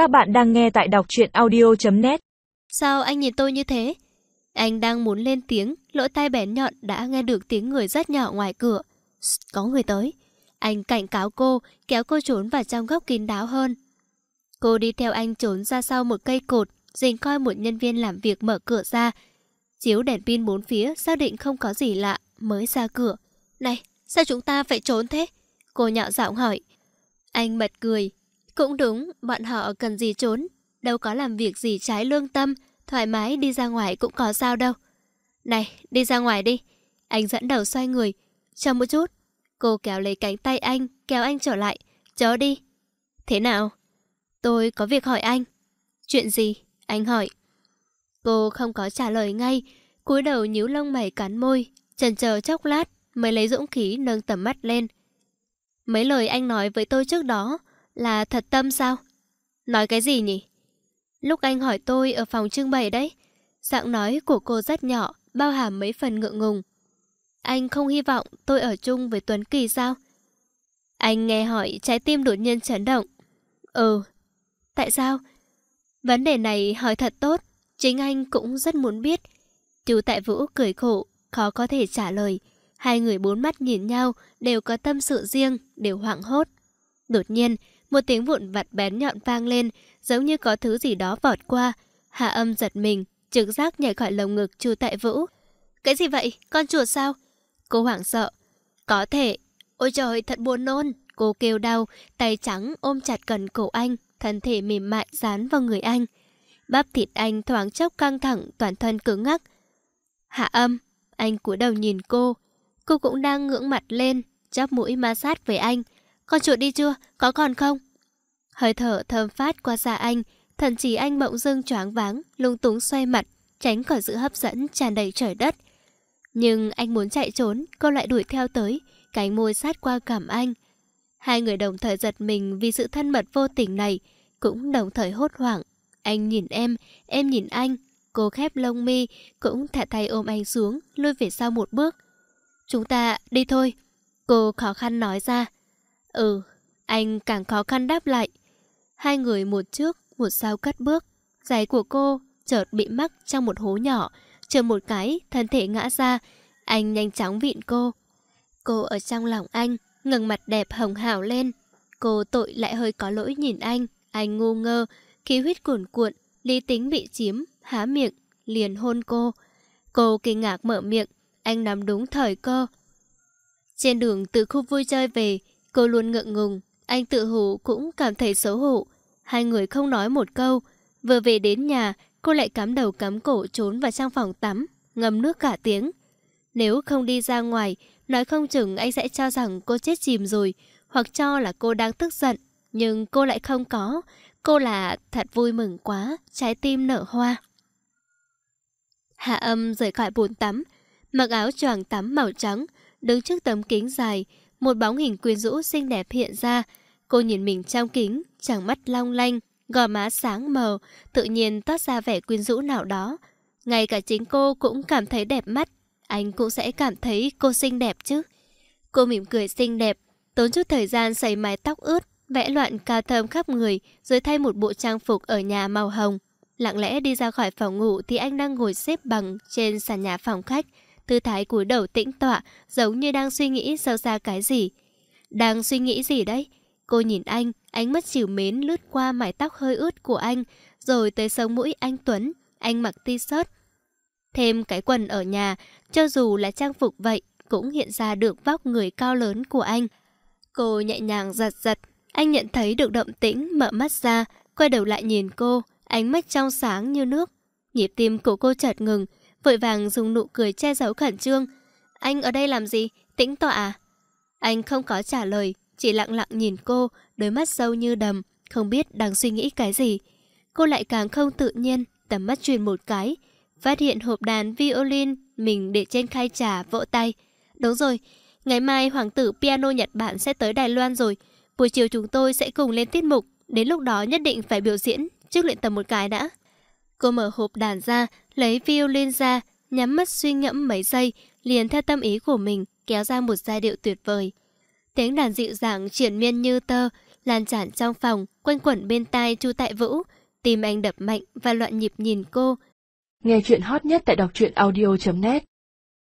Các bạn đang nghe tại đọc truyện audio.net Sao anh nhìn tôi như thế? Anh đang muốn lên tiếng, lỗ tai bén nhọn đã nghe được tiếng người rất nhỏ ngoài cửa. Có người tới. Anh cảnh cáo cô, kéo cô trốn vào trong góc kín đáo hơn. Cô đi theo anh trốn ra sau một cây cột, dình coi một nhân viên làm việc mở cửa ra. Chiếu đèn pin bốn phía, xác định không có gì lạ, mới ra cửa. Này, sao chúng ta phải trốn thế? Cô nhạo giọng hỏi. Anh bật cười. Cũng đúng, bọn họ cần gì trốn. Đâu có làm việc gì trái lương tâm, thoải mái đi ra ngoài cũng có sao đâu. Này, đi ra ngoài đi. Anh dẫn đầu xoay người. Chờ một chút. Cô kéo lấy cánh tay anh, kéo anh trở lại. chó đi. Thế nào? Tôi có việc hỏi anh. Chuyện gì? Anh hỏi. Cô không có trả lời ngay, cúi đầu nhíu lông mày cắn môi, chần chờ chốc lát mới lấy dũng khí nâng tầm mắt lên. Mấy lời anh nói với tôi trước đó là thật tâm sao? Nói cái gì nhỉ? Lúc anh hỏi tôi ở phòng trưng bày đấy, giọng nói của cô rất nhỏ, bao hàm mấy phần ngượng ngùng. Anh không hy vọng tôi ở chung với Tuấn Kỳ sao? Anh nghe hỏi trái tim đột nhiên chấn động. Ừ. Tại sao? Vấn đề này hỏi thật tốt, chính anh cũng rất muốn biết. Chú Tại Vũ cười khổ, khó có thể trả lời. Hai người bốn mắt nhìn nhau, đều có tâm sự riêng, đều hoảng hốt. Đột nhiên, một tiếng vụn vặt bén nhọn vang lên, giống như có thứ gì đó vọt qua. Hạ âm giật mình, trực giác nhảy khỏi lồng ngực chu tại vũ. Cái gì vậy? Con chuột sao? Cô hoảng sợ. Có thể. Ôi trời, thật buồn nôn. Cô kêu đau, tay trắng ôm chặt cần cổ anh, thân thể mềm mại dán vào người anh. Bắp thịt anh thoáng chốc căng thẳng, toàn thân cứng ngắc. Hạ âm, anh cúi đầu nhìn cô, Cô cũng đang ngưỡng mặt lên, chắp mũi ma sát với anh. Con chuột đi chưa? Có còn không? Hơi thở thơm phát qua xa anh, thần chỉ anh bỗng dưng choáng váng, lung túng xoay mặt, tránh khỏi sự hấp dẫn tràn đầy trời đất. Nhưng anh muốn chạy trốn, cô lại đuổi theo tới, cánh môi sát qua cảm anh. Hai người đồng thời giật mình vì sự thân mật vô tình này, cũng đồng thời hốt hoảng. Anh nhìn em, em nhìn anh, cô khép lông mi, cũng thả tay ôm anh xuống, lui về sau một bước. Chúng ta đi thôi. Cô khó khăn nói ra. Ừ, anh càng khó khăn đáp lại. Hai người một trước, một sau cất bước. Giày của cô chợt bị mắc trong một hố nhỏ. Chờ một cái, thân thể ngã ra. Anh nhanh chóng vịn cô. Cô ở trong lòng anh, ngừng mặt đẹp hồng hào lên. Cô tội lại hơi có lỗi nhìn anh. Anh ngu ngơ, khí huyết cuồn cuộn, lý tính bị chiếm, há miệng, liền hôn cô. Cô kinh ngạc mở miệng, anh nắm đúng thời cơ. Trên đường từ khu vui chơi về, cô luôn ngượng ngùng, anh tự hủ cũng cảm thấy xấu hổ. Hai người không nói một câu, vừa về đến nhà, cô lại cắm đầu cắm cổ trốn vào trong phòng tắm, ngâm nước cả tiếng. Nếu không đi ra ngoài, nói không chừng anh sẽ cho rằng cô chết chìm rồi, hoặc cho là cô đang tức giận, nhưng cô lại không có. Cô là thật vui mừng quá, trái tim nở hoa. Hạ âm rời khỏi bồn tắm, mặc áo choàng tắm màu trắng, đứng trước tấm kính dài, một bóng hình quyến rũ xinh đẹp hiện ra. Cô nhìn mình trong kính, chẳng mắt long lanh, gò má sáng mờ, tự nhiên toát ra vẻ quyến rũ nào đó. Ngay cả chính cô cũng cảm thấy đẹp mắt, anh cũng sẽ cảm thấy cô xinh đẹp chứ. Cô mỉm cười xinh đẹp, tốn chút thời gian sấy mái tóc ướt, vẽ loạn cao thơm khắp người, rồi thay một bộ trang phục ở nhà màu hồng. Lặng lẽ đi ra khỏi phòng ngủ thì anh đang ngồi xếp bằng trên sàn nhà phòng khách, Tư thái cúi đầu tĩnh tọa, giống như đang suy nghĩ sâu xa cái gì. Đang suy nghĩ gì đấy? Cô nhìn anh, ánh mắt chiều mến lướt qua mái tóc hơi ướt của anh, rồi tới sống mũi anh Tuấn. Anh mặc t-shirt. Thêm cái quần ở nhà, cho dù là trang phục vậy, cũng hiện ra được vóc người cao lớn của anh. Cô nhẹ nhàng giật giật, anh nhận thấy được động tĩnh, mở mắt ra, quay đầu lại nhìn cô, ánh mắt trong sáng như nước. Nhịp tim của cô chợt ngừng, vội vàng dùng nụ cười che giấu khẩn trương. Anh ở đây làm gì? Tĩnh tọa à? Anh không có trả lời, chỉ lặng lặng nhìn cô, đôi mắt sâu như đầm, không biết đang suy nghĩ cái gì. Cô lại càng không tự nhiên, tầm mắt truyền một cái, phát hiện hộp đàn violin mình để trên khay trà vỗ tay. Đúng rồi, ngày mai hoàng tử piano Nhật Bản sẽ tới Đài Loan rồi. Buổi chiều chúng tôi sẽ cùng lên tiết mục, đến lúc đó nhất định phải biểu diễn, trước luyện tập một cái đã. Cô mở hộp đàn ra, lấy violin ra, nhắm mắt suy ngẫm mấy giây, liền theo tâm ý của mình, kéo ra một giai điệu tuyệt vời. Tiếng đàn dịu dàng triển miên như tơ, lan tràn trong phòng, quanh quẩn bên tai Chu Tại Vũ. Tim anh đập mạnh và loạn nhịp nhìn cô. Nghe chuyện hot nhất tại đọc truyện audio.net